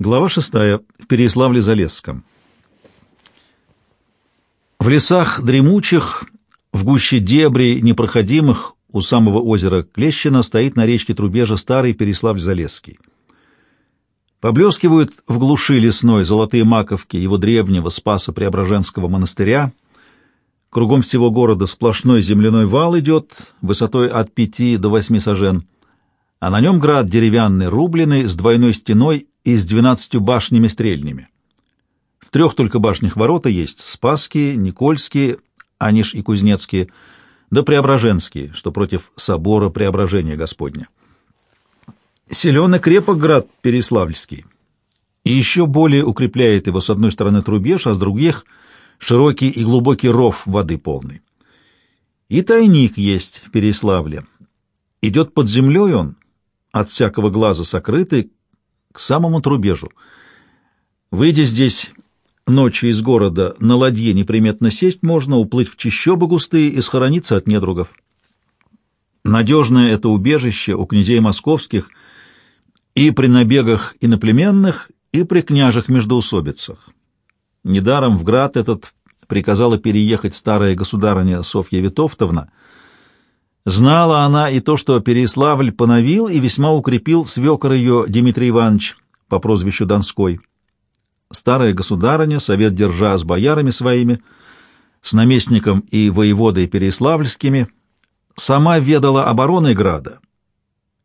Глава шестая. В Переяславле-Залесском. В лесах дремучих, в гуще дебрей непроходимых, у самого озера Клещина стоит на речке Трубежа старый Переславль-Залесский. Поблескивают в глуши лесной золотые маковки его древнего Спаса Преображенского монастыря. Кругом всего города сплошной земляной вал идет, высотой от пяти до восьми сажен, а на нем град деревянный, рубленый, с двойной стеной и с двенадцатью башнями-стрельнями. В трех только башнях ворота есть — Спасские, Никольские, Аниш и Кузнецкие, да Преображенские, что против собора Преображения Господня. Силен и крепок град Переславльский, и еще более укрепляет его с одной стороны трубеж, а с других — широкий и глубокий ров воды полный. И тайник есть в Переславле. Идет под землей он, от всякого глаза сокрытый, к самому трубежу. Выйдя здесь ночью из города, на ладье неприметно сесть можно, уплыть в чащобы густые и схорониться от недругов. Надежное это убежище у князей московских и при набегах иноплеменных, и при княжих междоусобицах. Недаром в град этот приказала переехать старая государыня Софья Витовтовна. Знала она и то, что Переславль поновил и весьма укрепил свекор ее Дмитрий Иванович по прозвищу Донской. Старая государыня, совет держа с боярами своими, с наместником и воеводой Переславльскими, сама ведала обороной града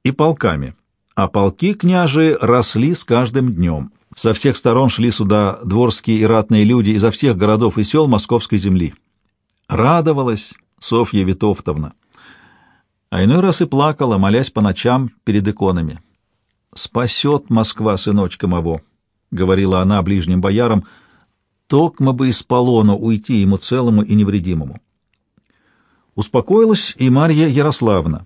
и полками, а полки княжи росли с каждым днем. Со всех сторон шли сюда дворские и ратные люди изо всех городов и сел московской земли. Радовалась Софья Витовтовна, а иной раз и плакала, молясь по ночам перед иконами. «Спасет Москва сыночка моего», — говорила она ближним боярам, — «токмо бы из полона уйти ему целому и невредимому». Успокоилась и Марья Ярославна.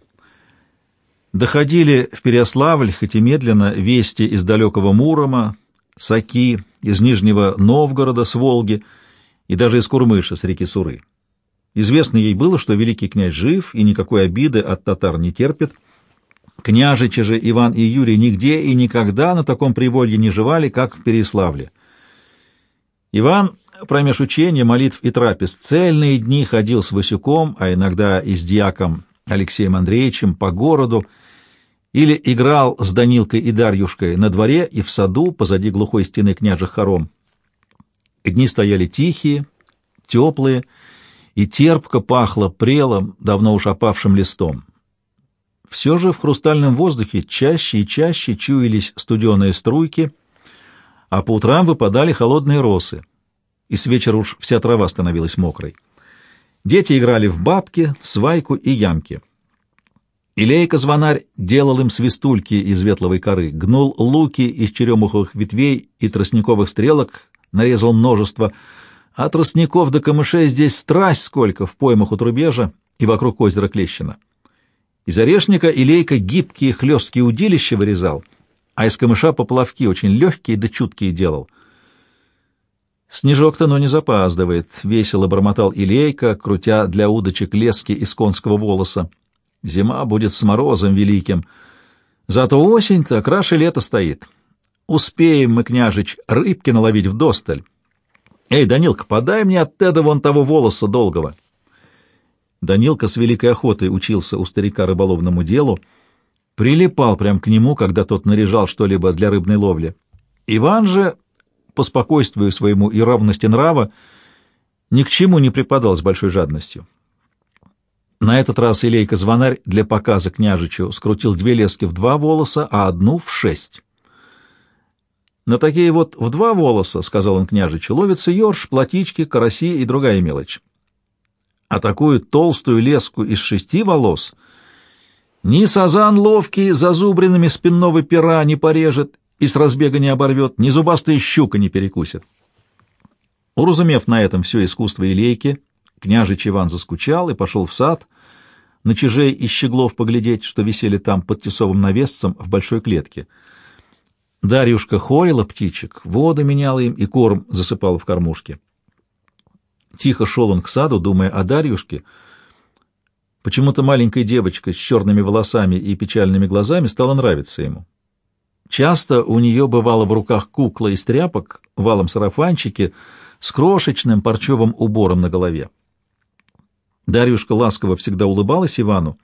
Доходили в Переославль, хоть и медленно, вести из далекого Мурома, Саки, из Нижнего Новгорода с Волги и даже из Курмыша с реки Суры. Известно ей было, что великий князь жив и никакой обиды от татар не терпит. Княжичи же Иван и Юрий нигде и никогда на таком приволье не живали, как в Переславле. Иван, промеж учения, молитв и трапез, цельные дни ходил с Васюком, а иногда и с дьяком Алексеем Андреевичем по городу, или играл с Данилкой и Дарьюшкой на дворе и в саду позади глухой стены княжих хором. Дни стояли тихие, теплые, и терпко пахло прелом, давно уж опавшим листом. Все же в хрустальном воздухе чаще и чаще чуялись студеные струйки, а по утрам выпадали холодные росы, и с вечера уж вся трава становилась мокрой. Дети играли в бабки, свайку и ямки. Илейка-звонарь делал им свистульки из ветловой коры, гнул луки из черемуховых ветвей и тростниковых стрелок, нарезал множество, а тростников до камышей здесь страсть сколько в поймах у трубежа и вокруг озера Клещина. Из орешника Илейка гибкие хлесткие удилища вырезал, а из камыша поплавки очень легкие да чуткие делал. Снежок-то, но не запаздывает, — весело бормотал Илейка, крутя для удочек лески из конского волоса. Зима будет с морозом великим. Зато осень-то краше лета стоит. Успеем мы, княжич, рыбки наловить в досталь. Эй, Данилка, подай мне от Теда вон того волоса долгого. Данилка с великой охотой учился у старика рыболовному делу, прилипал прямо к нему, когда тот наряжал что-либо для рыбной ловли. Иван же, по спокойствию своему и равности нрава, ни к чему не припадал с большой жадностью. На этот раз Илейка-звонарь для показа княжичу скрутил две лески в два волоса, а одну в шесть. «На такие вот в два волоса, — сказал он княжичу, — ловятся ерш, платички, караси и другая мелочь. А такую толстую леску из шести волос ни сазан ловкий зазубринами спинного пера не порежет и с разбега не оборвет, ни зубастая щука не перекусит». Уразумев на этом все искусство Илейки, Княжич Иван заскучал и пошел в сад, на чижей и щеглов поглядеть, что висели там под тесовым навесцем в большой клетке. Дарьюшка холила птичек, воду меняла им и корм засыпала в кормушке. Тихо шел он к саду, думая о Дарьюшке. Почему-то маленькая девочка с черными волосами и печальными глазами стала нравиться ему. Часто у нее бывало в руках кукла из тряпок, валом сарафанчики с крошечным парчевым убором на голове. Дарюшка ласково всегда улыбалась Ивану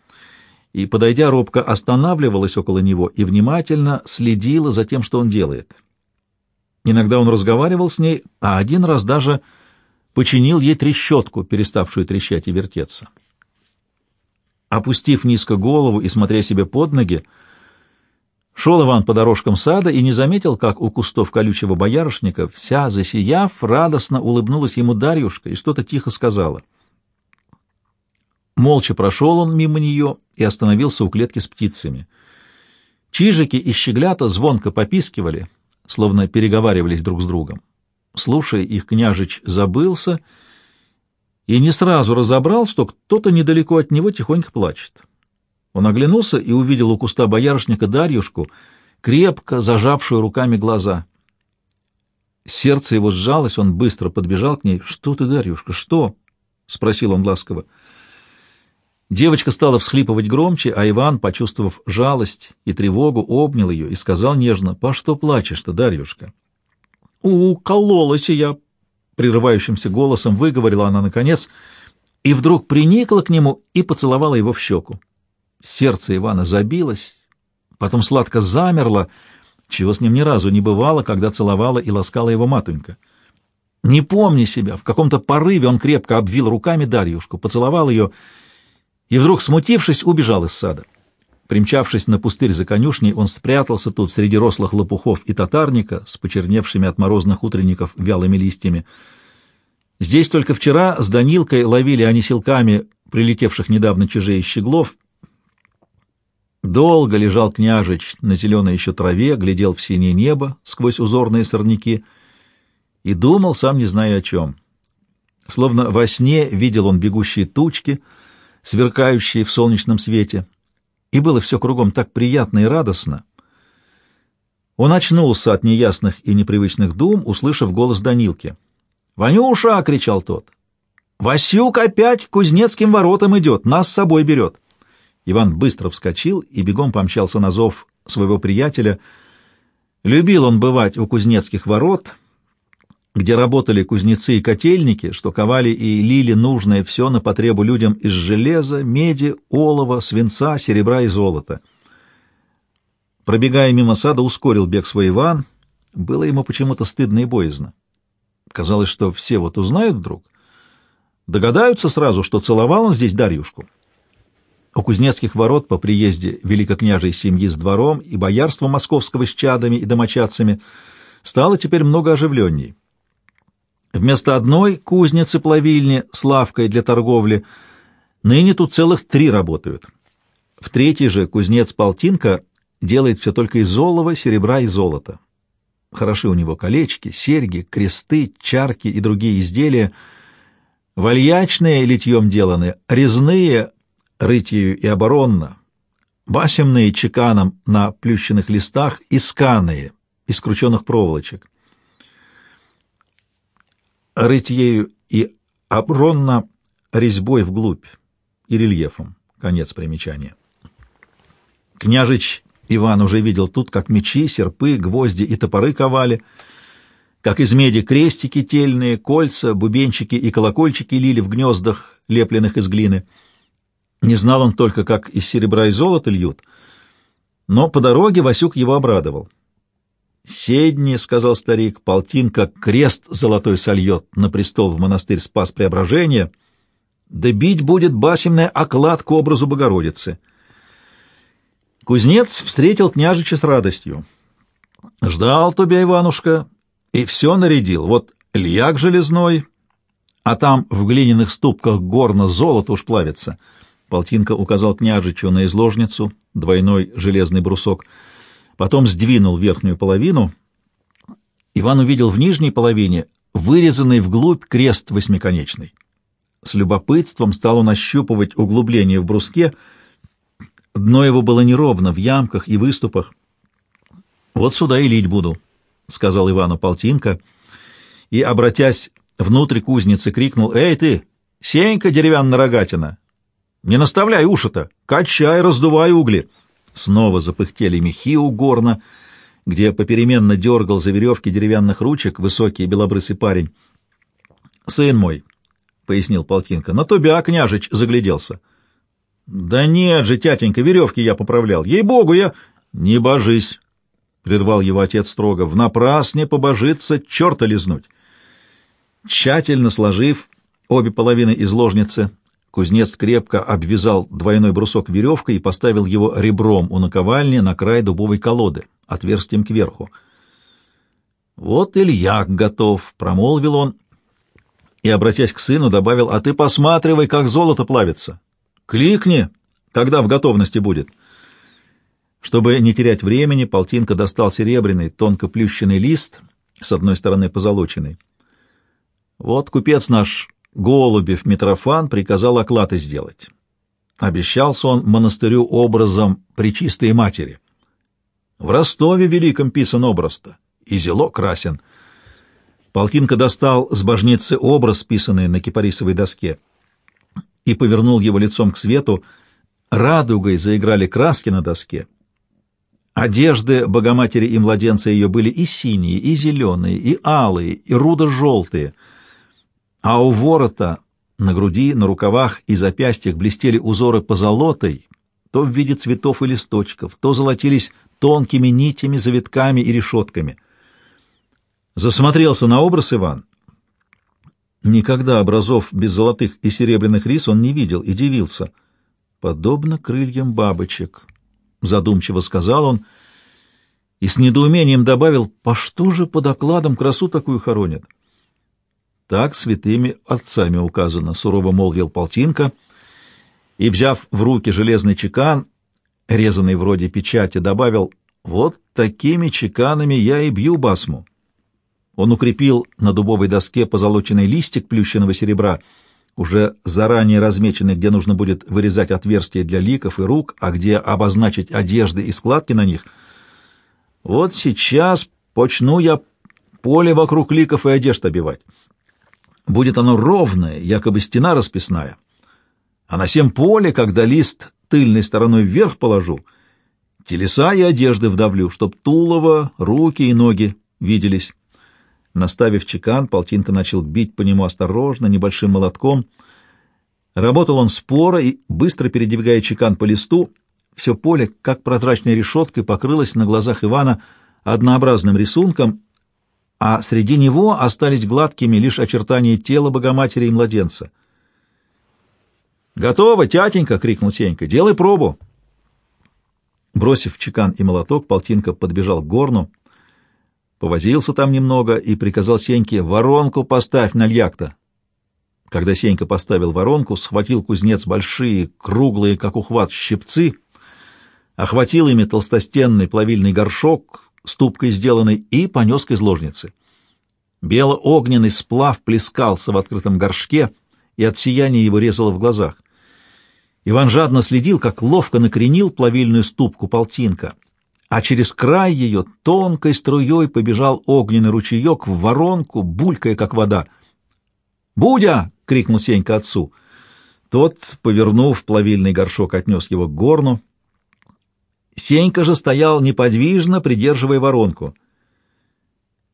и, подойдя робко, останавливалась около него и внимательно следила за тем, что он делает. Иногда он разговаривал с ней, а один раз даже починил ей трещотку, переставшую трещать и вертеться. Опустив низко голову и смотря себе под ноги, шел Иван по дорожкам сада и не заметил, как у кустов колючего боярышника, вся засияв, радостно улыбнулась ему Дарьюшка и что-то тихо сказала. Молча прошел он мимо нее и остановился у клетки с птицами. Чижики и щеглята звонко попискивали, словно переговаривались друг с другом. Слушая их, княжич забылся и не сразу разобрал, что кто-то недалеко от него тихонько плачет. Он оглянулся и увидел у куста боярышника Дарьюшку, крепко зажавшую руками глаза. Сердце его сжалось, он быстро подбежал к ней. «Что ты, Дарьюшка, что?» — спросил он ласково. Девочка стала всхлипывать громче, а Иван, почувствовав жалость и тревогу, обнял ее и сказал нежно, «По что плачешь-то, Дарьюшка?» «Укололась я!» — прерывающимся голосом выговорила она наконец, и вдруг приникла к нему и поцеловала его в щеку. Сердце Ивана забилось, потом сладко замерло, чего с ним ни разу не бывало, когда целовала и ласкала его матунька. Не помня себя, в каком-то порыве он крепко обвил руками Дарьюшку, поцеловал ее и вдруг, смутившись, убежал из сада. Примчавшись на пустырь за конюшней, он спрятался тут среди рослых лопухов и татарника с почерневшими от морозных утренников вялыми листьями. Здесь только вчера с Данилкой ловили они силками прилетевших недавно чужие щеглов. Долго лежал княжич на зеленой еще траве, глядел в синее небо сквозь узорные сорняки и думал, сам не зная о чем. Словно во сне видел он бегущие тучки, сверкающие в солнечном свете, и было все кругом так приятно и радостно. Он очнулся от неясных и непривычных дум, услышав голос Данилки. «Ванюша!» — кричал тот. «Васюк опять к кузнецким воротам идет, нас с собой берет!» Иван быстро вскочил и бегом помчался на зов своего приятеля. Любил он бывать у кузнецких ворот, где работали кузнецы и котельники, что ковали и лили нужное все на потребу людям из железа, меди, олова, свинца, серебра и золота. Пробегая мимо сада, ускорил бег свой Иван. Было ему почему-то стыдно и боязно. Казалось, что все вот узнают вдруг, догадаются сразу, что целовал он здесь Дарьюшку. У кузнецких ворот по приезде великокняжей семьи с двором и боярства московского с чадами и домочадцами стало теперь много оживленней. Вместо одной кузницы-плавильни с лавкой для торговли ныне тут целых три работают. В третьей же кузнец Полтинка делает все только из золова, серебра и золота. Хороши у него колечки, серьги, кресты, чарки и другие изделия. Вальячные литьем деланы, резные рытьею и оборонно, басемные чеканом на плющенных листах и сканые из крученных проволочек рытьею и обронно резьбой вглубь и рельефом. Конец примечания. Княжич Иван уже видел тут, как мечи, серпы, гвозди и топоры ковали, как из меди крестики тельные, кольца, бубенчики и колокольчики лили в гнездах, лепленных из глины. Не знал он только, как из серебра и золота льют, но по дороге Васюк его обрадовал. «Седни, — сказал старик, — полтинка крест золотой сольет на престол в монастырь Спас Преображения, да бить будет басемная оклад к образу Богородицы». Кузнец встретил княжича с радостью. «Ждал тебя, Иванушка, и все нарядил. Вот льяк железной, а там в глиняных ступках горно золото уж плавится». Полтинка указал княжичу на изложницу, двойной железный брусок — потом сдвинул верхнюю половину. Иван увидел в нижней половине вырезанный вглубь крест восьмиконечный. С любопытством стал он ощупывать углубление в бруске. Дно его было неровно, в ямках и выступах. «Вот сюда и лить буду», — сказал Ивану Полтинка, и, обратясь внутрь кузницы, крикнул, «Эй ты, Сенька деревянная рогатина! Не наставляй уши-то, качай, раздувай угли!» Снова запыхтели мехи у горна, где попеременно дергал за веревки деревянных ручек высокий белобрысый парень. «Сын мой», — пояснил Полтинка, — «на тебя, княжич, загляделся». «Да нет же, тятенька, веревки я поправлял. Ей-богу, я...» «Не божись», — прервал его отец строго, — «в напрасне побожиться, черта лизнуть». Тщательно сложив обе половины изложницы, кузнец крепко обвязал двойной брусок веревкой и поставил его ребром у наковальни на край дубовой колоды, отверстием кверху. «Вот Ильяк готов», — промолвил он, и, обратясь к сыну, добавил, «А ты посматривай, как золото плавится. Кликни, когда в готовности будет». Чтобы не терять времени, Полтинка достал серебряный, тонко плющенный лист, с одной стороны позолоченный. Вот купец наш Голубев Митрофан приказал оклады сделать. Обещался он монастырю образом Пречистой Матери. В Ростове великом писан образ-то, и зело красен. Полтинка достал с божницы образ, писанный на кипарисовой доске, и повернул его лицом к свету. Радугой заиграли краски на доске. Одежды Богоматери и младенца ее были и синие, и зеленые, и алые, и рудо-желтые — а у ворота на груди, на рукавах и запястьях блестели узоры позолотой, то в виде цветов и листочков, то золотились тонкими нитями, завитками и решетками. Засмотрелся на образ Иван. Никогда образов без золотых и серебряных рис он не видел и дивился. «Подобно крыльям бабочек», — задумчиво сказал он, и с недоумением добавил, «По что же под окладом красу такую хоронят?» Так святыми отцами указано, сурово молвил Полтинка, и, взяв в руки железный чекан, резанный вроде печати, добавил, вот такими чеканами я и бью басму. Он укрепил на дубовой доске позолоченный листик плющенного серебра, уже заранее размеченный, где нужно будет вырезать отверстия для ликов и рук, а где обозначить одежды и складки на них. Вот сейчас почну я поле вокруг ликов и одежд обивать. Будет оно ровное, якобы стена расписная. А на всем поле, когда лист тыльной стороной вверх положу, телеса и одежды вдавлю, чтоб тулово, руки и ноги виделись. Наставив чекан, полтинка начал бить по нему осторожно, небольшим молотком. Работал он споро и, быстро передвигая чекан по листу, все поле, как прозрачной решеткой, покрылось на глазах Ивана однообразным рисунком, а среди него остались гладкими лишь очертания тела Богоматери и младенца. «Готово, тятенька!» — крикнул Сенька. «Делай пробу!» Бросив чекан и молоток, Полтинка подбежал к горну, повозился там немного и приказал Сеньке «Воронку поставь на льякта!» Когда Сенька поставил воронку, схватил кузнец большие, круглые, как ухват, щипцы, охватил ими толстостенный плавильный горшок, ступкой сделанной, и понес к изложнице. Бело-огненный сплав плескался в открытом горшке, и от сияния его резало в глазах. Иван жадно следил, как ловко накренил плавильную ступку полтинка, а через край ее тонкой струей побежал огненный ручеек в воронку, булькая, как вода. «Будя!» — крикнул Сенька отцу. Тот, повернув плавильный горшок, отнес его к горну, Сенька же стоял неподвижно, придерживая воронку.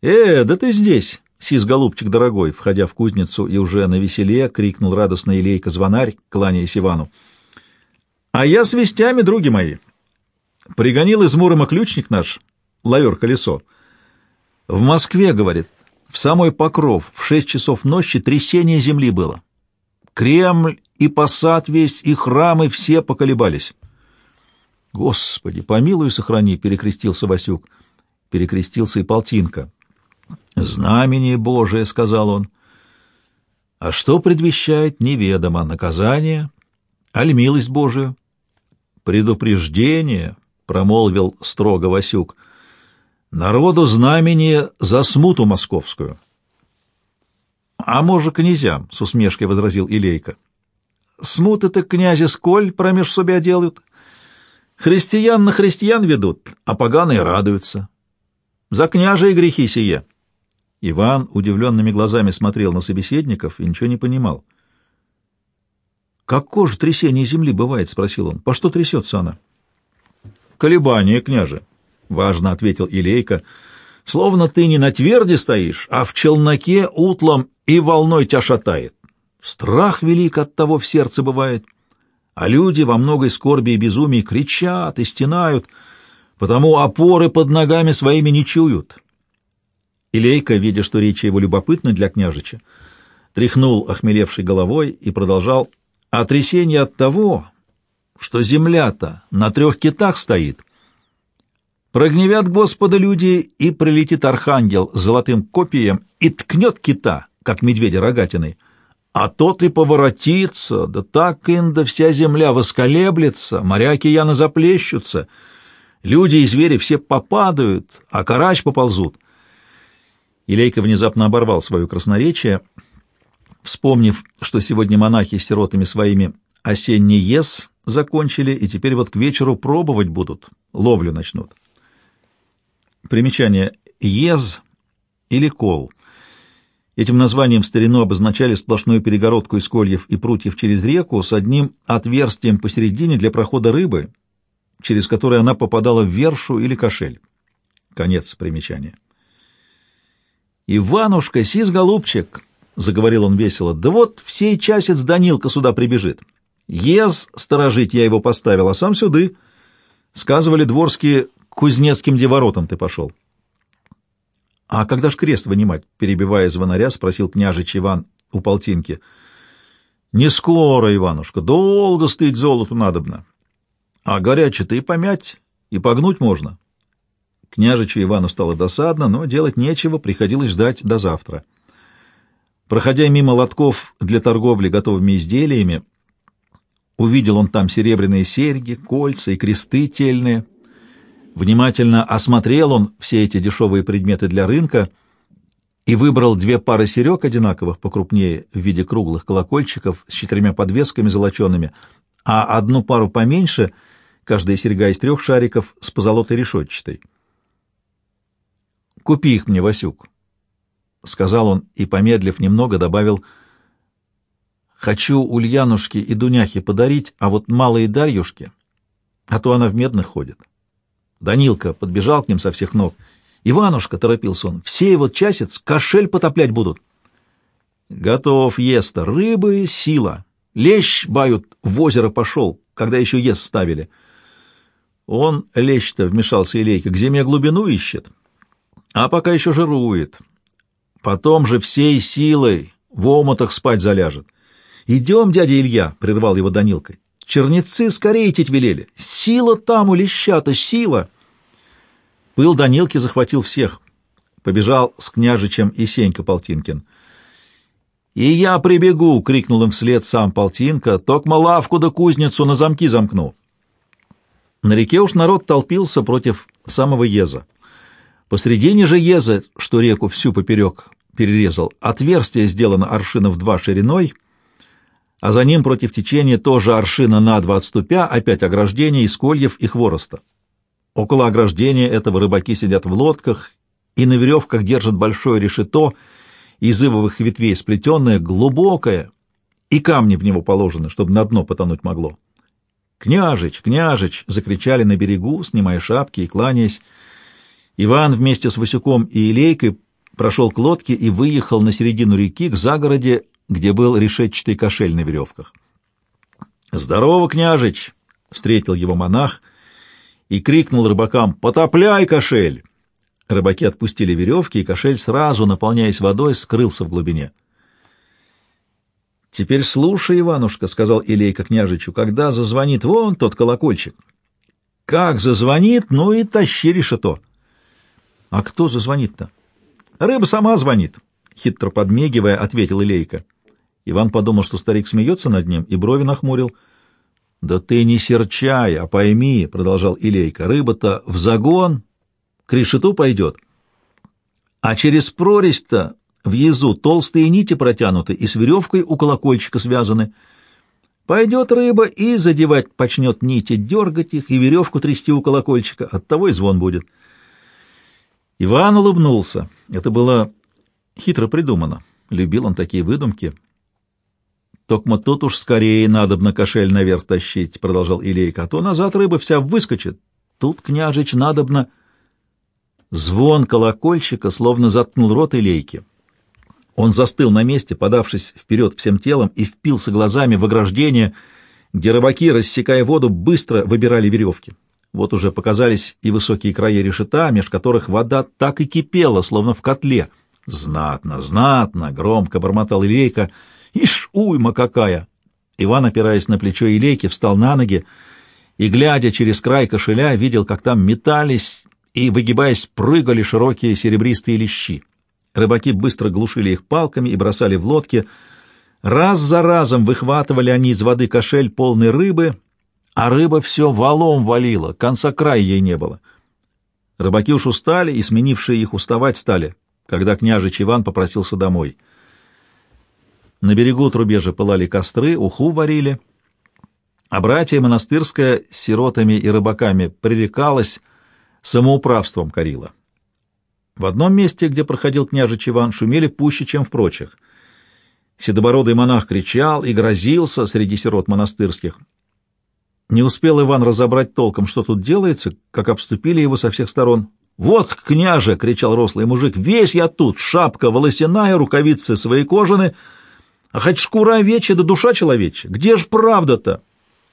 «Э, да ты здесь, сис, голубчик дорогой!» Входя в кузницу и уже на веселе, крикнул радостно Илейка-звонарь, кланяясь Ивану. «А я с вестями, други мои!» Пригонил из Мурома ключник наш, лавер-колесо. В Москве, говорит, в самой Покров в шесть часов ночи трясение земли было. Кремль и посад весь, и храмы все поколебались. Господи, помилуй и сохрани, перекрестился Васюк. Перекрестился и Полтинка. Знамение Божие, сказал он. А что предвещает, неведомо, наказание, аль милость Божию? Предупреждение, промолвил строго Васюк. Народу знамение за смуту московскую. А может, князям, с усмешкой возразил Илейка. Смуты-то князи сколь промеж себя делают? Христиан на христиан ведут, а поганые радуются. За княжие грехи сие. Иван удивленными глазами смотрел на собеседников и ничего не понимал. «Какое же трясение земли бывает?» — спросил он. «По что трясется она?» «Колебание, княже. важно ответил Илейка, — словно ты не на тверде стоишь, а в челноке утлом и волной тебя шатает. Страх велик от того в сердце бывает, а люди во многой скорби и безумии кричат и стенают, потому опоры под ногами своими не чуют. Илейка, видя, что речь его любопытна для княжича, тряхнул охмелевшей головой и продолжал «А от того, что земля-то на трех китах стоит. Прогневят Господа люди, и прилетит архангел с золотым копием и ткнет кита, как медведя рогатиной, а тот и поворотится, да так инда вся земля восколеблется, моря океана заплещутся, люди и звери все попадают, а карач поползут». Илейка внезапно оборвал свое красноречие, вспомнив, что сегодня монахи с сиротами своими осенний ес закончили, и теперь вот к вечеру пробовать будут, ловлю начнут. Примечание «ез» или «кол». Этим названием в старину обозначали сплошную перегородку из кольев и прутьев через реку с одним отверстием посередине для прохода рыбы, через которое она попадала в вершу или кошель. Конец примечания. «Иванушка, сис, голубчик!» — заговорил он весело. «Да вот в сей часец Данилка сюда прибежит. Ез сторожить я его поставил, а сам сюды. Сказывали дворские, кузнецким деворотом ты пошел». «А когда ж крест вынимать?» — перебивая звонаря, спросил княжич Иван у полтинки. «Не скоро, Иванушка, долго стыть золоту надобно. А горячее-то и помять, и погнуть можно». Княжичу Ивану стало досадно, но делать нечего, приходилось ждать до завтра. Проходя мимо лотков для торговли готовыми изделиями, увидел он там серебряные серьги, кольца и кресты тельные. Внимательно осмотрел он все эти дешевые предметы для рынка и выбрал две пары серег одинаковых, покрупнее, в виде круглых колокольчиков с четырьмя подвесками золочеными, а одну пару поменьше, каждая серьга из трех шариков, с позолотой решетчатой. Купи их мне, Васюк, — сказал он и, помедлив немного, добавил, — хочу Ульянушке и Дуняхе подарить, а вот малой Дарьюшке, а то она в медных ходит. Данилка подбежал к ним со всех ног. «Иванушка», — торопился он, — «все вот часец кошель потоплять будут». «Готов, еста, рыбы — сила. Лещ, бают, в озеро пошел, когда еще ест ставили». Он, лещ-то, вмешался Илейка, к зиме глубину ищет а пока еще жирует. Потом же всей силой в омутах спать заляжет. «Идем, дядя Илья!» — прервал его Данилка. «Черницы скорее идти велели! Сила там у лещата, сила!» Пыл Данилки захватил всех. Побежал с княжичем и Сенька Полтинкин. «И я прибегу!» — крикнул им вслед сам Полтинка. «Токма лавку да кузницу на замки замкну!» На реке уж народ толпился против самого Еза. Посредине же Еза, что реку всю поперек перерезал, отверстие сделано аршина в два шириной, а за ним против течения тоже аршина на два отступя, опять ограждение из кольев и хвороста. Около ограждения этого рыбаки сидят в лодках и на веревках держат большое решето из ивовых ветвей сплетенное, глубокое, и камни в него положены, чтобы на дно потонуть могло. «Княжич! Княжич!» — закричали на берегу, снимая шапки и кланяясь. Иван вместе с Васюком и Илейкой прошел к лодке и выехал на середину реки к загороде, где был решетчатый кошель на веревках. «Здорово, княжич!» — встретил его монах и крикнул рыбакам «Потопляй кошель!» Рыбаки отпустили веревки, и кошель сразу, наполняясь водой, скрылся в глубине. «Теперь слушай, Иванушка», — сказал Илейка княжичу, — «когда зазвонит вон тот колокольчик». «Как зазвонит, ну и тащи решето». «А кто зазвонит-то?» «Рыба сама звонит», — хитро подмегивая, ответил Илейка. Иван подумал, что старик смеется над ним, и брови нахмурил. «Да ты не серчай, а пойми», — продолжал Илейка, — «рыба-то в загон к решету пойдет. А через прорезь-то в язу толстые нити протянуты и с веревкой у колокольчика связаны. Пойдет рыба и задевать почнет нити, дергать их и веревку трясти у колокольчика, оттого и звон будет». Иван улыбнулся. Это было хитро придумано. Любил он такие выдумки. «Токмо тут уж скорее надо на кошель наверх тащить», — продолжал Илейка, — «а то назад рыба вся выскочит. Тут, княжич, надобно...» Звон колокольчика словно заткнул рот Илейки. Он застыл на месте, подавшись вперед всем телом, и впился глазами в ограждение, где рыбаки, рассекая воду, быстро выбирали веревки. Вот уже показались и высокие края решета, меж которых вода так и кипела, словно в котле. «Знатно, знатно!» — громко бормотал Илейка. «Ишь, уйма какая!» Иван, опираясь на плечо Илейки, встал на ноги и, глядя через край кошеля, видел, как там метались и, выгибаясь, прыгали широкие серебристые лещи. Рыбаки быстро глушили их палками и бросали в лодки. Раз за разом выхватывали они из воды кошель полный рыбы, а рыба все валом валила, конца края ей не было. Рыбаки уж устали, и сменившие их уставать стали, когда княжич Иван попросился домой. На берегу трубежа пылали костры, уху варили, а братья монастырская с сиротами и рыбаками пререкалась, самоуправством корила. В одном месте, где проходил княжич Иван, шумели пуще, чем в прочих. Седобородый монах кричал и грозился среди сирот монастырских. Не успел Иван разобрать толком, что тут делается, как обступили его со всех сторон. «Вот, княже!» — кричал рослый мужик. «Весь я тут! Шапка волосяная, рукавицы свои кожаные, а хоть шкура овечья да душа человечья! Где ж правда-то?»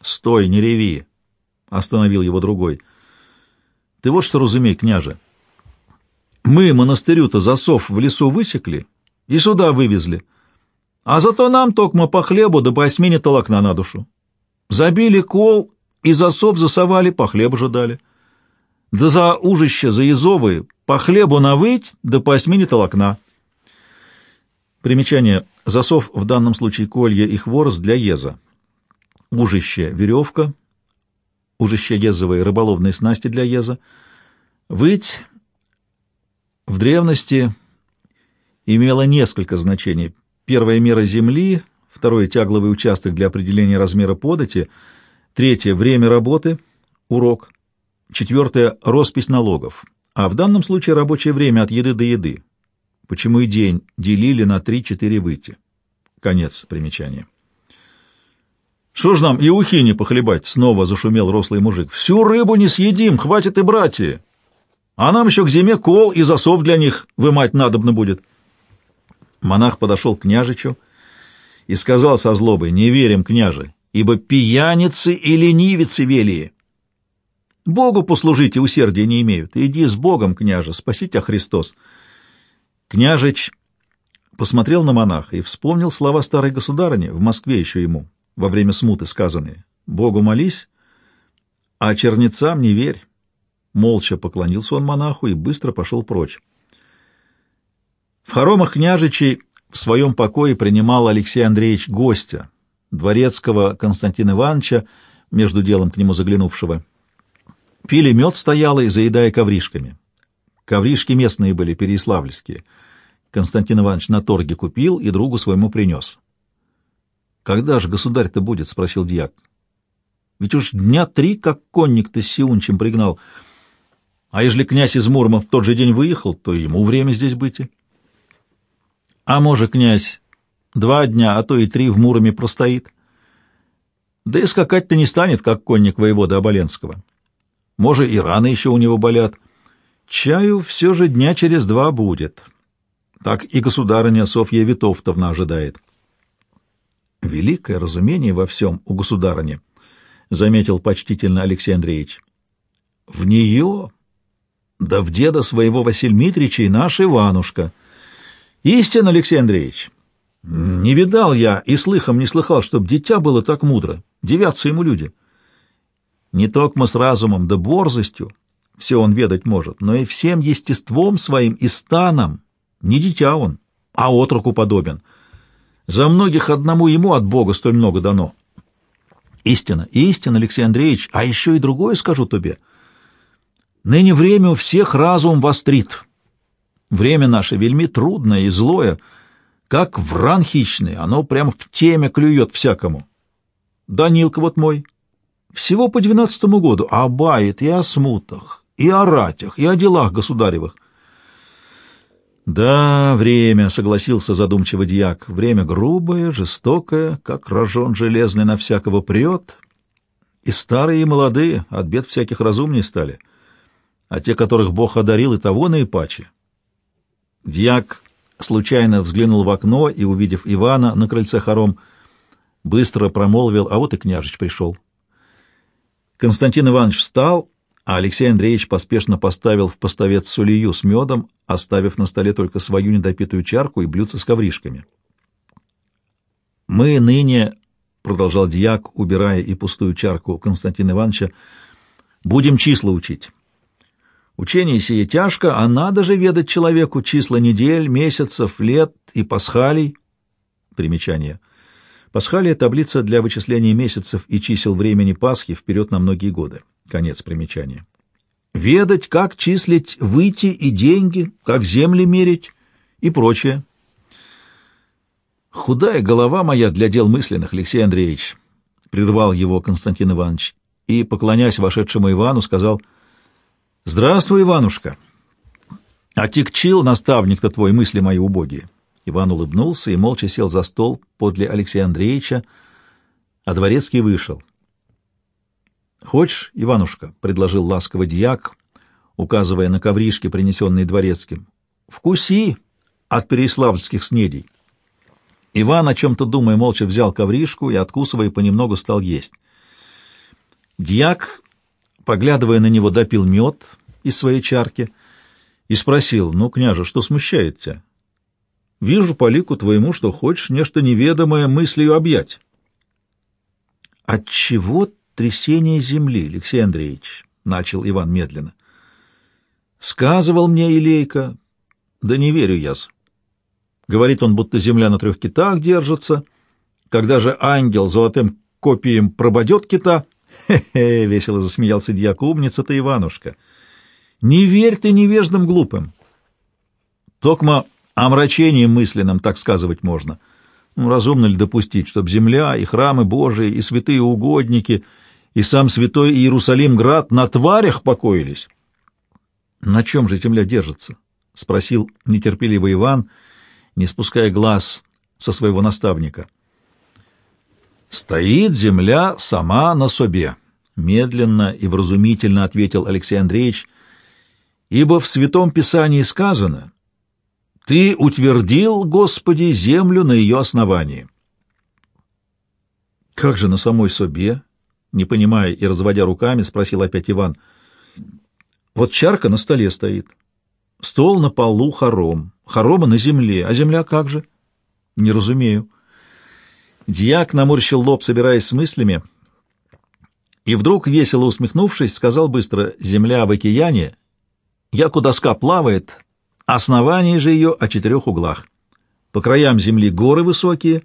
«Стой, не реви!» — остановил его другой. «Ты вот что разумей, княже!» Мы монастырю-то засов в лесу высекли и сюда вывезли, а зато нам токмо по хлебу да по осьмине толокна на душу. Забили кол и засов засовали, по хлебу же дали. Да за ужище, за езовы, по хлебу навыть, да по осьмине толокна. Примечание. Засов в данном случае колья и хворост для еза. Ужище — веревка, ужище езовые — рыболовные снасти для еза. Выть в древности имело несколько значений. Первая мера земли, второе — тягловый участок для определения размера подати, третье — время работы, урок, четвертое — роспись налогов, а в данном случае рабочее время от еды до еды, почему и день делили на три-четыре выйти. Конец примечания. «Что ж нам и ухи не похлебать?» — снова зашумел рослый мужик. «Всю рыбу не съедим, хватит и братья!» А нам еще к зиме кол и засов для них вымать надобно будет. Монах подошел к княжичу и сказал со злобой, «Не верим, княже, ибо пьяницы и ленивицы велии. Богу послужите, усердия не имеют. Иди с Богом, княже, спаси тебя Христос». Княжич посмотрел на монаха и вспомнил слова старой государыни, в Москве еще ему, во время смуты сказанные. «Богу молись, а чернецам не верь». Молча поклонился он монаху и быстро пошел прочь. В хоромах княжичей в своем покое принимал Алексей Андреевич гостя, дворецкого Константина Ивановича, между делом к нему заглянувшего. Пили мед стоялый, заедая ковришками. Ковришки местные были, переяславльские. Константин Иванович на торге купил и другу своему принес. «Когда же государь-то будет?» — спросил дьяк. «Ведь уж дня три, как конник-то с Сиунчем пригнал». А ежели князь из Мурома в тот же день выехал, то ему время здесь быть. А может, князь два дня, а то и три в Муроме простоит. Да и скакать-то не станет, как конник воевода Оболенского. Может, и раны еще у него болят. Чаю все же дня через два будет. Так и государыня Софья Витовтовна ожидает. Великое разумение во всем у государыни, — заметил почтительно Алексей Андреевич. В нее да в деда своего Василия Митрича и наш Иванушка. Истинно, Алексей Андреевич, не видал я и слыхом не слыхал, чтоб дитя было так мудро, девятся ему люди. Не только с разумом да борзостью все он ведать может, но и всем естеством своим и станом. Не дитя он, а отроку подобен. За многих одному ему от Бога столь много дано. Истина, истина, Алексей Андреевич, а еще и другое скажу тебе — Ныне время у всех разум вострит. Время наше вельми трудное и злое, как вран хищный, оно прямо в теме клюет всякому. Данилка вот мой, всего по двенадцатому году, а бает и о смутах, и о ратях, и о делах государевых. «Да, время», — согласился задумчиво дьяк, — «время грубое, жестокое, как рожон железный на всякого прет, и старые и молодые от бед всяких разумней стали». а те, которых Бог одарил, и того наипаче. Дьяк случайно взглянул в окно и, увидев Ивана на крыльце хором, быстро промолвил, а вот и княжич пришел. Константин Иванович встал, а Алексей Андреевич поспешно поставил в поставец сулию с медом, оставив на столе только свою недопитую чарку и блюдце с ковришками. «Мы ныне, — продолжал дьяк, убирая и пустую чарку Константина Ивановича, — будем числа учить. Учение сие тяжко, а надо же ведать человеку числа недель, месяцев, лет и пасхалий. Примечание. Пасхалия — таблица для вычисления месяцев и чисел времени Пасхи вперед на многие годы. Конец примечания. Ведать, как числить выйти и деньги, как земли мерить и прочее. Худая голова моя для дел мысленных, Алексей Андреевич, — прервал его Константин Иванович и, поклонясь вошедшему Ивану, сказал — «Здравствуй, Иванушка!» «Отекчил наставник-то твой мысли мои убогие!» Иван улыбнулся и молча сел за стол подле Алексея Андреевича, а дворецкий вышел. «Хочешь, Иванушка?» — предложил ласково дьяк, указывая на ковришки, принесенные дворецким. «Вкуси от переславльских снедей!» Иван, о чем-то думая, молча взял ковришку и, откусывая, понемногу стал есть. Дьяк, поглядывая на него, допил мед, из своей чарки и спросил, «Ну, княже, что смущает тебя? Вижу по лику твоему, что хочешь нечто неведомое мыслью объять». «Отчего трясение земли, Алексей Андреевич?» — начал Иван медленно. «Сказывал мне Илейка, да не верю я. Говорит он, будто земля на трех китах держится. Когда же ангел золотым копием прободет кита...» «Хе-хе!» — весело засмеялся дьяк. «Умница ты, Иванушка!» Не верь ты невеждам глупым. Токма омрачением мысленным так сказывать можно. Ну, разумно ли допустить, чтобы земля и храмы Божии, и святые угодники, и сам святой Иерусалим-град на тварях покоились? На чем же земля держится? — спросил нетерпеливый Иван, не спуская глаз со своего наставника. «Стоит земля сама на собе», — медленно и вразумительно ответил Алексей Андреевич, Ибо в Святом Писании сказано, «Ты утвердил, Господи, землю на ее основании». «Как же на самой собе?» Не понимая и разводя руками, спросил опять Иван. «Вот чарка на столе стоит, стол на полу хором, хорома на земле, а земля как же?» «Не разумею». Дьяк наморщил лоб, собираясь с мыслями, и вдруг, весело усмехнувшись, сказал быстро, «Земля в океане Яку доска плавает, основание же ее о четырех углах. По краям земли горы высокие,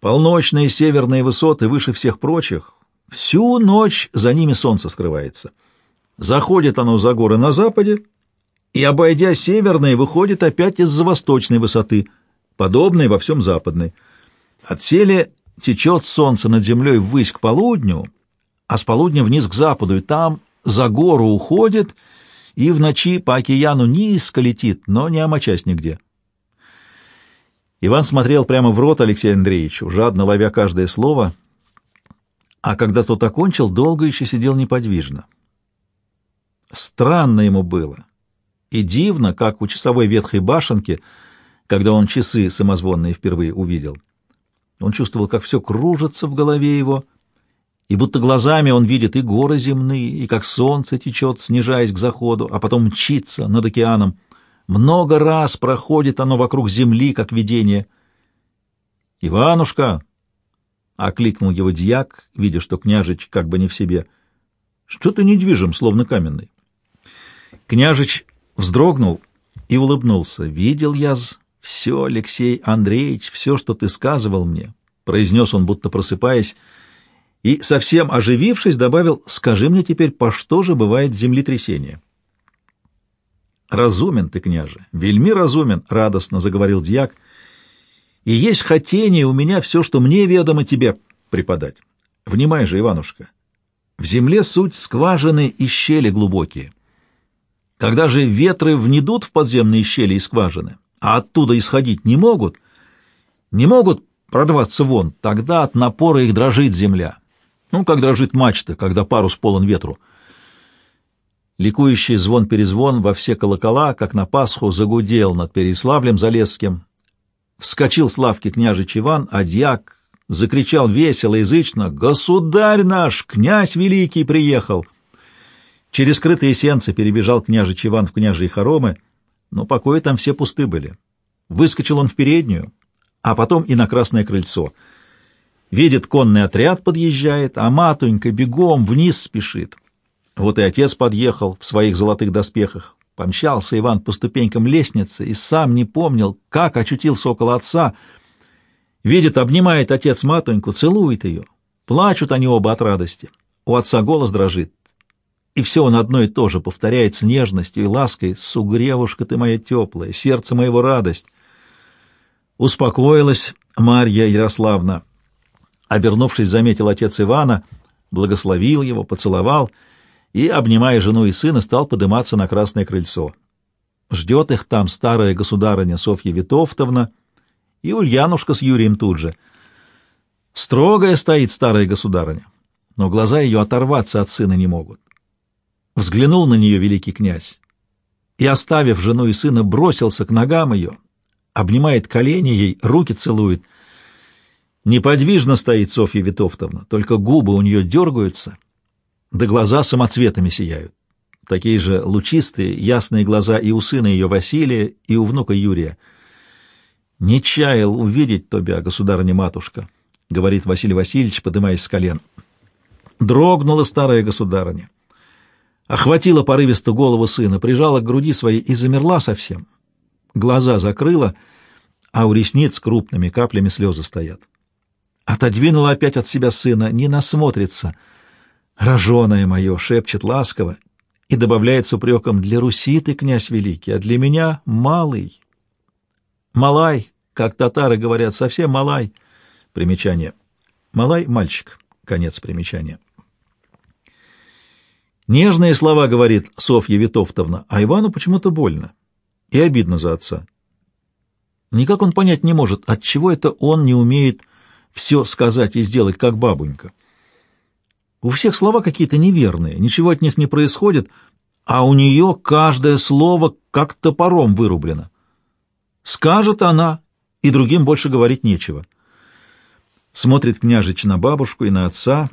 полночные северные высоты выше всех прочих. Всю ночь за ними солнце скрывается. Заходит оно за горы на западе, и, обойдя северные, выходит опять из-за восточной высоты, подобной во всем западной. От сели течет солнце над землей ввысь к полудню, а с полудня вниз к западу, и там за гору уходит — и в ночи по океану низко летит, но не омочась нигде. Иван смотрел прямо в рот Алексею Андреевичу, жадно ловя каждое слово, а когда тот окончил, долго еще сидел неподвижно. Странно ему было и дивно, как у часовой ветхой башенки, когда он часы самозвонные впервые увидел. Он чувствовал, как все кружится в голове его — и будто глазами он видит и горы земные, и как солнце течет, снижаясь к заходу, а потом мчится над океаном. Много раз проходит оно вокруг земли, как видение. «Иванушка!» — окликнул его дьяк, видя, что княжич как бы не в себе. «Что ты недвижим, словно каменный?» Княжич вздрогнул и улыбнулся. «Видел я все, Алексей Андреевич, все, что ты сказывал мне», — произнес он, будто просыпаясь, — и, совсем оживившись, добавил, «Скажи мне теперь, по что же бывает землетрясение?» «Разумен ты, княже, вельми разумен», — радостно заговорил дьяк, «и есть хотение у меня все, что мне ведомо тебе преподать. Внимай же, Иванушка, в земле суть скважины и щели глубокие. Когда же ветры внедут в подземные щели и скважины, а оттуда исходить не могут, не могут прорваться вон, тогда от напора их дрожит земля, ну, как дрожит мачта, когда парус полон ветру. Ликующий звон-перезвон во все колокола, как на Пасху, загудел над Переславлем Залесским. Вскочил с лавки княжич Иван, а дьяк закричал весело, язычно «Государь наш, князь великий приехал!» Через скрытые сенцы перебежал княжич Иван в княжьи хоромы, но покои там все пусты были. Выскочил он в переднюю, а потом и на красное крыльцо. Видит, конный отряд подъезжает, а матунька бегом вниз спешит. Вот и отец подъехал в своих золотых доспехах. Помчался Иван по ступенькам лестницы и сам не помнил, как очутился около отца. Видит, обнимает отец матоньку, целует ее. Плачут они оба от радости. У отца голос дрожит. И все он одно и то же повторяет с нежностью и лаской. «Сугревушка ты моя теплая, сердце моего радость». Успокоилась Марья Ярославна. Обернувшись, заметил отец Ивана, благословил его, поцеловал — и, обнимая жену и сына, стал подниматься на красное крыльцо. Ждет их там старая государыня Софья Витовтовна и Ульянушка с Юрием тут же. Строгая стоит старая государыня, но глаза ее оторваться от сына не могут. Взглянул на нее великий князь и, оставив жену и сына, бросился к ногам ее, обнимает колени ей, руки целует. Неподвижно стоит Софья Витовтовна, только губы у нее дергаются — да глаза самоцветами сияют. Такие же лучистые, ясные глаза и у сына ее Василия, и у внука Юрия. «Не чаял увидеть тебя, государыня-матушка», — говорит Василий Васильевич, поднимаясь с колен. Дрогнула старая государыня, охватила порывисто голову сына, прижала к груди своей и замерла совсем. Глаза закрыла, а у ресниц крупными каплями слезы стоят. Отодвинула опять от себя сына, не насмотрится — «Роженое мое!» — шепчет ласково и добавляет с упреком «Для Руси ты, князь великий, а для меня — малый». «Малай», как татары говорят, совсем малай. Примечание. Малай — мальчик. Конец примечания. Нежные слова говорит Софья Витовтовна, а Ивану почему-то больно и обидно за отца. Никак он понять не может, отчего это он не умеет все сказать и сделать, как бабунька. У всех слова какие-то неверные, ничего от них не происходит, а у нее каждое слово как топором вырублено. Скажет она, и другим больше говорить нечего. Смотрит княжич на бабушку и на отца,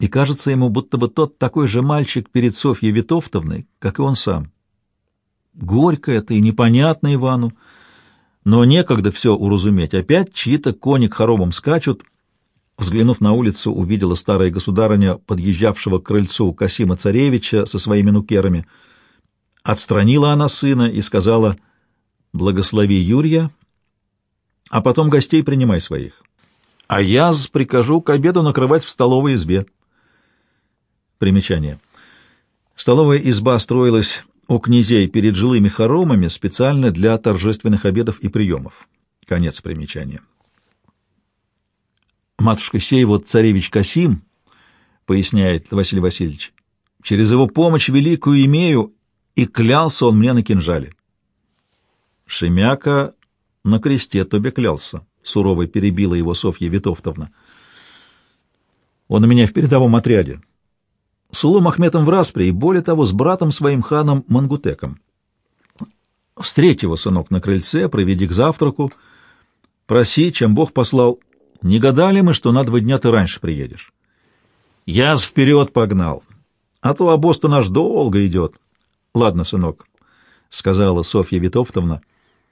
и кажется ему, будто бы тот такой же мальчик перед Софьей Витовтовной, как и он сам. Горько это и непонятно Ивану, но некогда все уразуметь. Опять чьи-то кони к хоромам скачут — Взглянув на улицу, увидела старая государыня, подъезжавшего к крыльцу Касима Царевича со своими нукерами. Отстранила она сына и сказала «Благослови Юрия, а потом гостей принимай своих. А я прикажу к обеду накрывать в столовой избе». Примечание. Столовая изба строилась у князей перед жилыми хоромами специально для торжественных обедов и приемов. Конец примечания. Матушка, сей вот царевич Касим, поясняет Василий Васильевич, через его помощь великую имею, и клялся он мне на кинжале. Шемяка на кресте тебе клялся, сурово перебила его Софья Витовтовна. Он у меня в передовом отряде. С Улом Ахметом в распре и, более того, с братом своим ханом Мангутеком. Встреть его, сынок, на крыльце, проведи к завтраку, проси, чем Бог послал, не гадали мы, что на два дня ты раньше приедешь. Я вперед погнал, а то обоз-то наш долго идет. Ладно, сынок, — сказала Софья Витовтовна,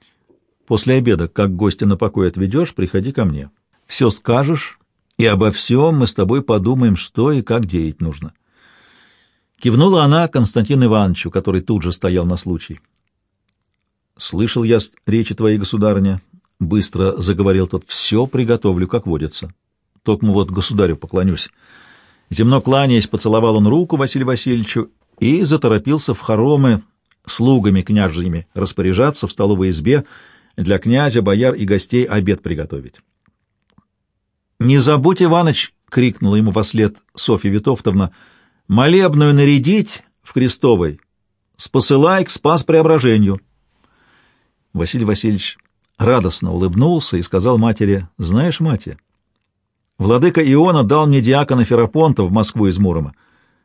— после обеда, как гостя на покой отведешь, приходи ко мне. Все скажешь, и обо всем мы с тобой подумаем, что и как деять нужно. Кивнула она Константину Ивановичу, который тут же стоял на случай. «Слышал я речи твоей, государыня, — быстро заговорил тот, — все приготовлю, как водится. Только вот государю поклонюсь. Земно кланяясь, поцеловал он руку Василию Васильевичу и заторопился в хоромы слугами княжьими распоряжаться в столовой избе для князя, бояр и гостей обед приготовить. «Не забудь, Иваныч!» — крикнула ему вслед Софья Витовтовна. «Молебную нарядить в крестовой, спосылай к спас-преображению». Василий Васильевич радостно улыбнулся и сказал матери, «Знаешь, мать, владыка Иона дал мне диакона Ферапонта в Москву из Мурома.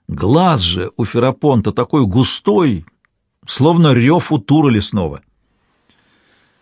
Глаз же у Ферапонта такой густой, словно рев у тура лесного.